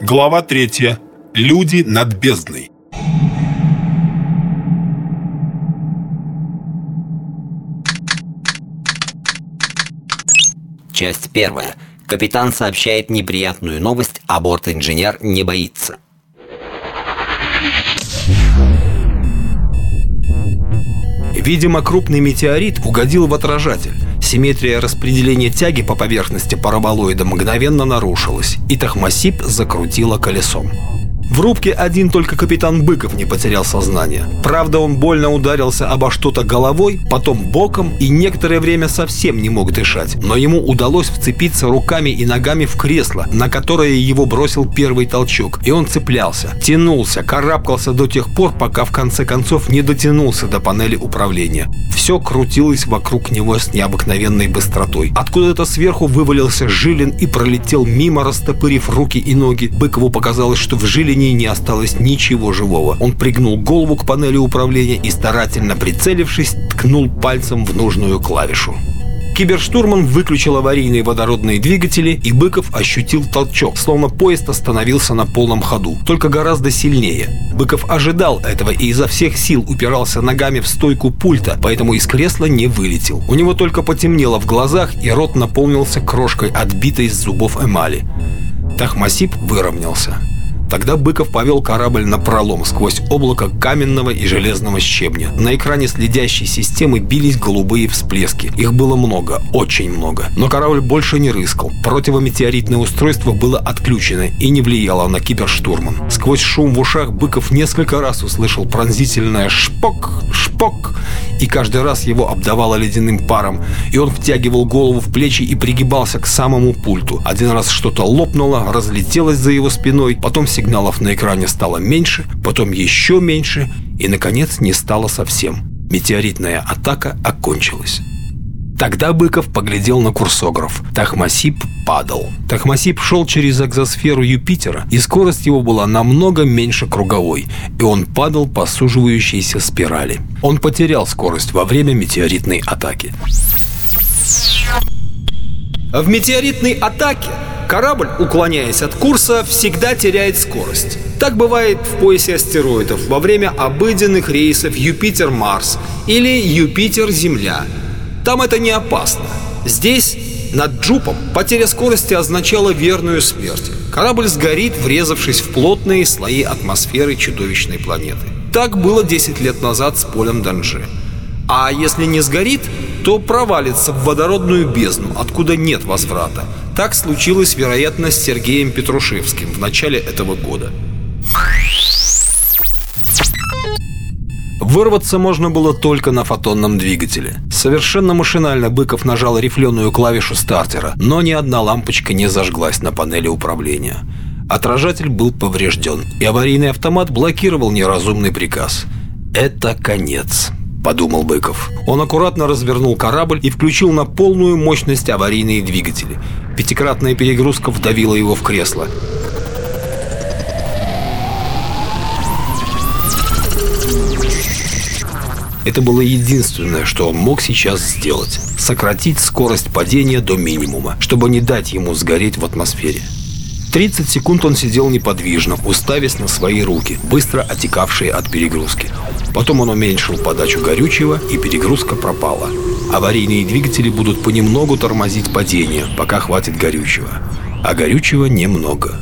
Глава третья. Люди над бездной. Часть первая. Капитан сообщает неприятную новость, а борт-инженер не боится. Видимо, крупный метеорит угодил в отражатель. Симметрия распределения тяги по поверхности параболоида мгновенно нарушилась, и Тахмасип закрутила колесом. В рубке один только капитан Быков не потерял сознание. Правда, он больно ударился обо что-то головой, потом боком и некоторое время совсем не мог дышать. Но ему удалось вцепиться руками и ногами в кресло, на которое его бросил первый толчок. И он цеплялся, тянулся, карабкался до тех пор, пока в конце концов не дотянулся до панели управления. Все крутилось вокруг него с необыкновенной быстротой. Откуда-то сверху вывалился Жилин и пролетел мимо, растопырив руки и ноги. Быкову показалось, что в Жилине ней не осталось ничего живого. Он пригнул голову к панели управления и, старательно прицелившись, ткнул пальцем в нужную клавишу. Киберштурман выключил аварийные водородные двигатели, и Быков ощутил толчок, словно поезд остановился на полном ходу, только гораздо сильнее. Быков ожидал этого и изо всех сил упирался ногами в стойку пульта, поэтому из кресла не вылетел. У него только потемнело в глазах, и рот наполнился крошкой, отбитой из зубов эмали. Тахмасип выровнялся. Тогда Быков повел корабль на пролом сквозь облако каменного и железного щебня. На экране следящей системы бились голубые всплески. Их было много, очень много. Но корабль больше не рыскал. Противометеоритное устройство было отключено и не влияло на киберштурман. Сквозь шум в ушах Быков несколько раз услышал пронзительное «шпок, шпок», и каждый раз его обдавало ледяным паром, и он втягивал голову в плечи и пригибался к самому пульту. Один раз что-то лопнуло, разлетелось за его спиной, потом Сигналов на экране стало меньше, потом еще меньше и, наконец, не стало совсем. Метеоритная атака окончилась. Тогда Быков поглядел на курсограф. Тахмасип падал. Тахмасип шел через экзосферу Юпитера, и скорость его была намного меньше круговой, и он падал по суживающейся спирали. Он потерял скорость во время метеоритной атаки. В метеоритной атаке Корабль, уклоняясь от курса, всегда теряет скорость. Так бывает в поясе астероидов во время обыденных рейсов Юпитер-Марс или Юпитер-Земля. Там это не опасно. Здесь, над Джупом, потеря скорости означала верную смерть. Корабль сгорит, врезавшись в плотные слои атмосферы чудовищной планеты. Так было 10 лет назад с полем Данже. А если не сгорит, то провалится в водородную бездну, откуда нет возврата. Так случилось, вероятно, с Сергеем Петрушевским в начале этого года. Вырваться можно было только на фотонном двигателе. Совершенно машинально Быков нажал рифленую клавишу стартера, но ни одна лампочка не зажглась на панели управления. Отражатель был поврежден, и аварийный автомат блокировал неразумный приказ. Это конец. — подумал Быков. Он аккуратно развернул корабль и включил на полную мощность аварийные двигатели. Пятикратная перегрузка вдавила его в кресло. Это было единственное, что он мог сейчас сделать. Сократить скорость падения до минимума, чтобы не дать ему сгореть в атмосфере. 30 секунд он сидел неподвижно, уставясь на свои руки, быстро отекавшие от перегрузки. Потом он уменьшил подачу горючего, и перегрузка пропала. Аварийные двигатели будут понемногу тормозить падение, пока хватит горючего. А горючего немного.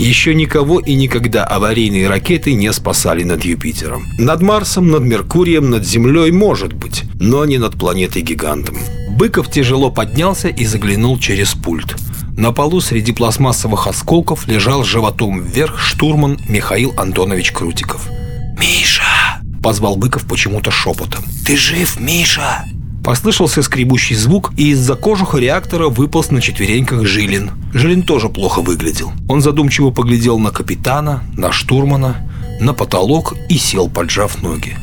Еще никого и никогда аварийные ракеты не спасали над Юпитером. Над Марсом, над Меркурием, над Землей может быть, но не над планетой-гигантом. Быков тяжело поднялся и заглянул через пульт. На полу среди пластмассовых осколков лежал животом вверх штурман Михаил Антонович Крутиков. «Миша!» – позвал Быков почему-то шепотом. «Ты жив, Миша?» Послышался скребущий звук, и из-за кожуха реактора выполз на четвереньках Жилин. Жилин тоже плохо выглядел. Он задумчиво поглядел на капитана, на штурмана, на потолок и сел, поджав ноги.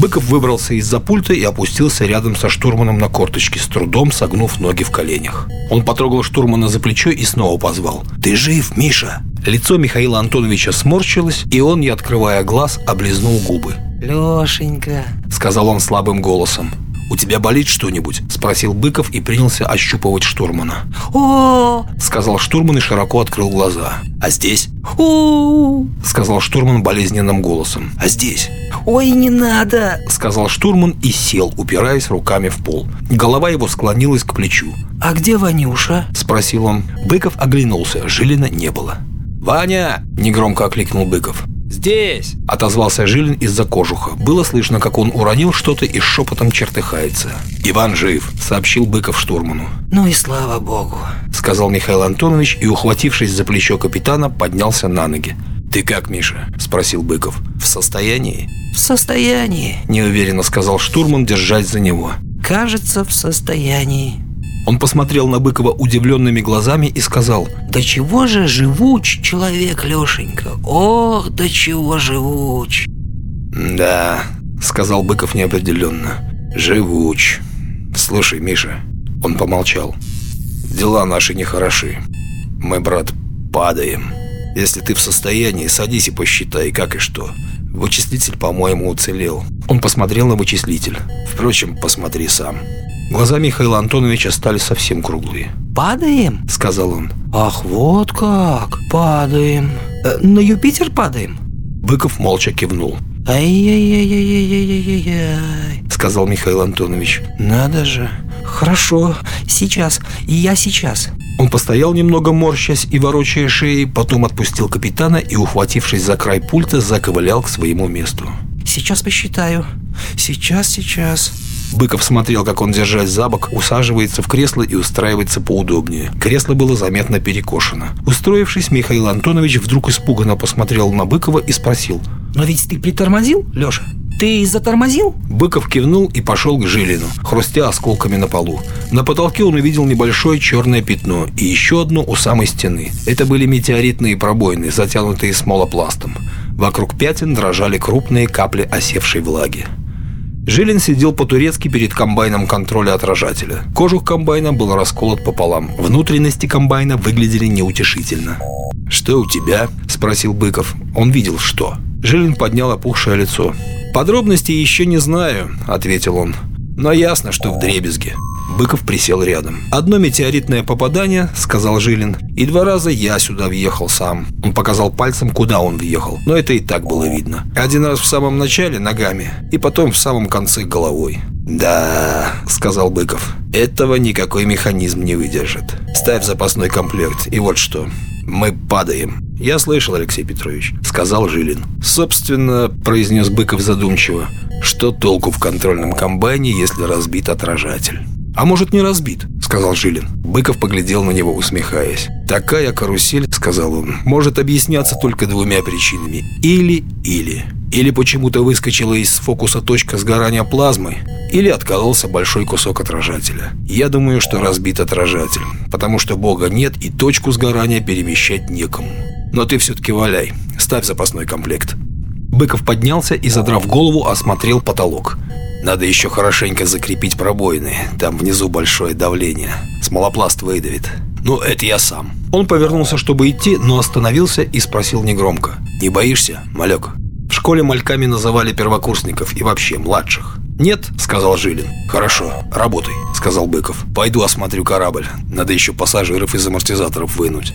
Быков выбрался из-за пульта и опустился рядом со штурманом на корточки, с трудом согнув ноги в коленях. Он потрогал штурмана за плечо и снова позвал. «Ты жив, Миша?» Лицо Михаила Антоновича сморщилось, и он, не открывая глаз, облизнул губы. «Лешенька», — сказал он слабым голосом. У тебя болит что-нибудь?» – спросил Быков и принялся ощупывать штурмана. О, – сказал штурман и широко открыл глаза. «А здесь?» у, – сказал штурман болезненным голосом. «А здесь?» ой, не надо. – сказал штурман и сел, упираясь руками в пол. Голова его склонилась к плечу. А где Ванюша? – спросил он. Быков оглянулся, Жилина не было. «Ваня!» – негромко окликнул Быков. Здесь. – отозвался Жилин из-за кожуха. Было слышно, как он уронил что-то и шепотом чертыхается. «Иван жив», – сообщил Быков штурману. Ну и слава богу. – сказал Михаил Антонович и, ухватившись за плечо капитана, поднялся на ноги. «Ты как, Миша?» – спросил Быков. «В состоянии?» В состоянии. – неуверенно сказал штурман, держась за него. Кажется, в состоянии. Он посмотрел на Быкова удивленными глазами и сказал Да чего же живуч человек, Лешенька? Ох, да чего живуч. «Да», – сказал Быков неопределенно. «Живуч. Слушай, Миша». Он помолчал. «Дела наши нехороши. Мы, брат, падаем. Если ты в состоянии, садись и посчитай, как и что. Вычислитель, по-моему, уцелел». Он посмотрел на вычислитель. «Впрочем, посмотри сам». Глаза Михаила Антоновича стали совсем круглые. Падаем? – сказал он. Ах, вот как. Падаем. Э, на Юпитер падаем? Быков молча кивнул. Ай-яй-яй-яй-яй-яй-яй. – сказал Михаил Антонович. Надо же. Хорошо. Сейчас. Я сейчас. Он постоял немного морщась и ворочая шеей, потом отпустил капитана и, ухватившись за край пульта, заковылял к своему месту. Сейчас посчитаю. Сейчас, сейчас. Быков смотрел, как он, держась за бок, усаживается в кресло и устраивается поудобнее. Кресло было заметно перекошено. Устроившись, Михаил Антонович вдруг испуганно посмотрел на Быкова и спросил. Но ведь ты притормозил, Леша? Ты затормозил? Быков кивнул и пошел к Жилину, хрустя осколками на полу. На потолке он увидел небольшое черное пятно и еще одно у самой стены. Это были метеоритные пробоины, затянутые смолопластом. Вокруг пятен дрожали крупные капли осевшей влаги. Жилин сидел по-турецки перед комбайном контроля отражателя. Кожух комбайна был расколот пополам. Внутренности комбайна выглядели неутешительно. «Что у тебя?» – спросил Быков. Он видел, что. Жилин поднял опухшее лицо. «Подробностей еще не знаю», – ответил он. «Но ясно, что в дребезге». Быков присел рядом. «Одно метеоритное попадание», — сказал Жилин. «И два раза я сюда въехал сам». Он показал пальцем, куда он въехал. Но это и так было видно. Один раз в самом начале ногами, и потом в самом конце головой. «Да», — сказал Быков, — «этого никакой механизм не выдержит. Ставь запасной комплект, и вот что. Мы падаем». «Я слышал, Алексей Петрович», — сказал Жилин. «Собственно», — произнес Быков задумчиво, — «что толку в контрольном комбайне, если разбит отражатель?» «А может, не разбит?» – сказал Жилин. Быков поглядел на него, усмехаясь. «Такая карусель, – сказал он, – может объясняться только двумя причинами. Или-или. Или почему-то выскочила из фокуса точка сгорания плазмы, или откололся большой кусок отражателя. Я думаю, что разбит отражатель, потому что Бога нет и точку сгорания перемещать некому. Но ты все-таки валяй, ставь запасной комплект». Быков поднялся и, задрав голову, осмотрел потолок. Надо еще хорошенько закрепить пробоины. Там внизу большое давление. Смолопласт выдавит. Ну, это я сам. Он повернулся, чтобы идти, но остановился и спросил негромко. «Не боишься, малек?» В школе мальками называли первокурсников и вообще младших. «Нет», — сказал Жилин. «Хорошо, работай», — сказал Быков. «Пойду осмотрю корабль. Надо еще пассажиров из амортизаторов вынуть».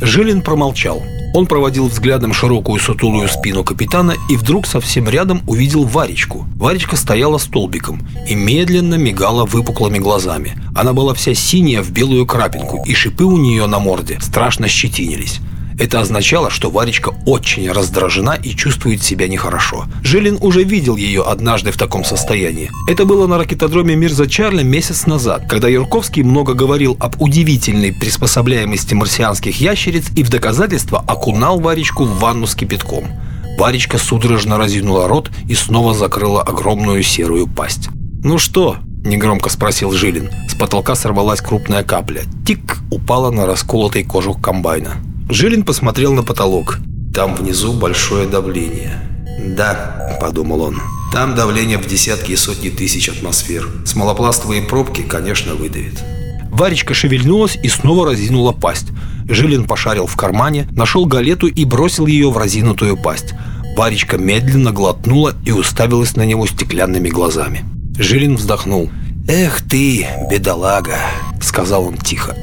Жилин промолчал. Он проводил взглядом широкую сутулую спину капитана и вдруг совсем рядом увидел Варечку. Варечка стояла столбиком и медленно мигала выпуклыми глазами. Она была вся синяя в белую крапинку, и шипы у нее на морде страшно щетинились. Это означало, что Варечка очень раздражена и чувствует себя нехорошо. Жилин уже видел ее однажды в таком состоянии. Это было на ракетодроме Мирза Чарли месяц назад, когда Юрковский много говорил об удивительной приспособляемости марсианских ящериц и в доказательство окунал Варечку в ванну с кипятком. Варечка судорожно разинула рот и снова закрыла огромную серую пасть. «Ну что?» – негромко спросил Жилин. С потолка сорвалась крупная капля. Тик упала на расколотый кожух комбайна. Жилин посмотрел на потолок. Там внизу большое давление. «Да», – подумал он, – «там давление в десятки и сотни тысяч атмосфер. Смолопластовые пробки, конечно, выдавит». Варечка шевельнулась и снова разинула пасть. Жилин пошарил в кармане, нашел галету и бросил ее в разинутую пасть. Варечка медленно глотнула и уставилась на него стеклянными глазами. Жилин вздохнул. «Эх ты, бедолага», — сказал он тихо.